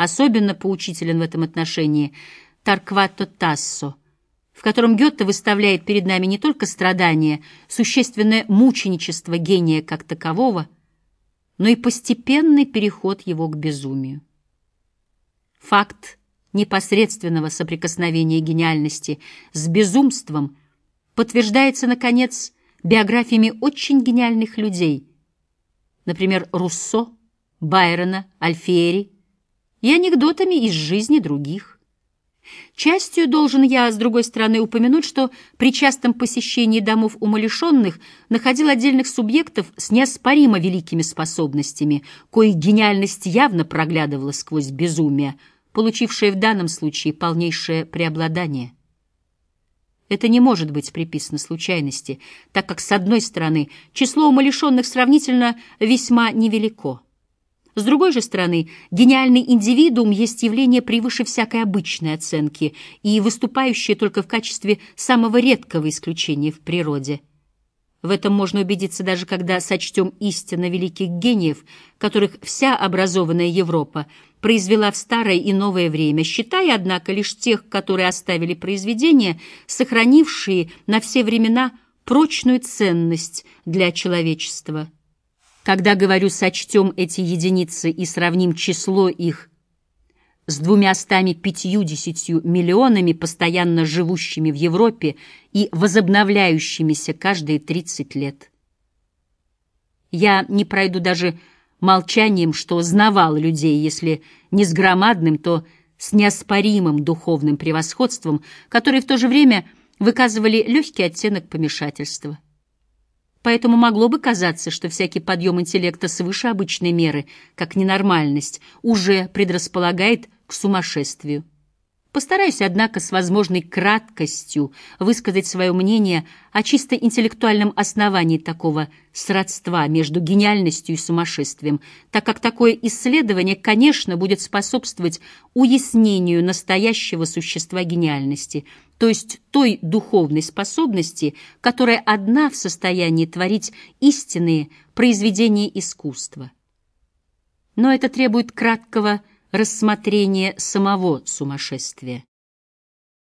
Особенно поучителен в этом отношении Тарквато Тассо, в котором Гёте выставляет перед нами не только страдания, существенное мученичество гения как такового, но и постепенный переход его к безумию. Факт непосредственного соприкосновения гениальности с безумством подтверждается, наконец, биографиями очень гениальных людей, например, Руссо, Байрона, Альфиери и анекдотами из жизни других. Частью должен я, с другой стороны, упомянуть, что при частом посещении домов умалишенных находил отдельных субъектов с неоспоримо великими способностями, коих гениальность явно проглядывала сквозь безумие, получившее в данном случае полнейшее преобладание. Это не может быть приписано случайности, так как, с одной стороны, число умалишенных сравнительно весьма невелико. С другой же стороны, гениальный индивидуум есть явление превыше всякой обычной оценки и выступающее только в качестве самого редкого исключения в природе. В этом можно убедиться даже когда сочтем истинно великих гениев, которых вся образованная Европа произвела в старое и новое время, считая, однако, лишь тех, которые оставили произведения, сохранившие на все времена прочную ценность для человечества. Когда говорю «сочтем эти единицы и сравним число их с двумястами пятьюдесятью миллионами, постоянно живущими в Европе и возобновляющимися каждые тридцать лет. Я не пройду даже молчанием, что знавал людей, если не с громадным, то с неоспоримым духовным превосходством, которые в то же время выказывали легкий оттенок помешательства. Поэтому могло бы казаться, что всякий подъем интеллекта свыше обычной меры, как ненормальность, уже предрасполагает к сумасшествию. Постараюсь, однако, с возможной краткостью высказать свое мнение о чисто интеллектуальном основании такого сродства между гениальностью и сумасшествием, так как такое исследование, конечно, будет способствовать уяснению настоящего существа гениальности, то есть той духовной способности, которая одна в состоянии творить истинные произведения искусства. Но это требует краткого рассмотрение самого сумасшествия.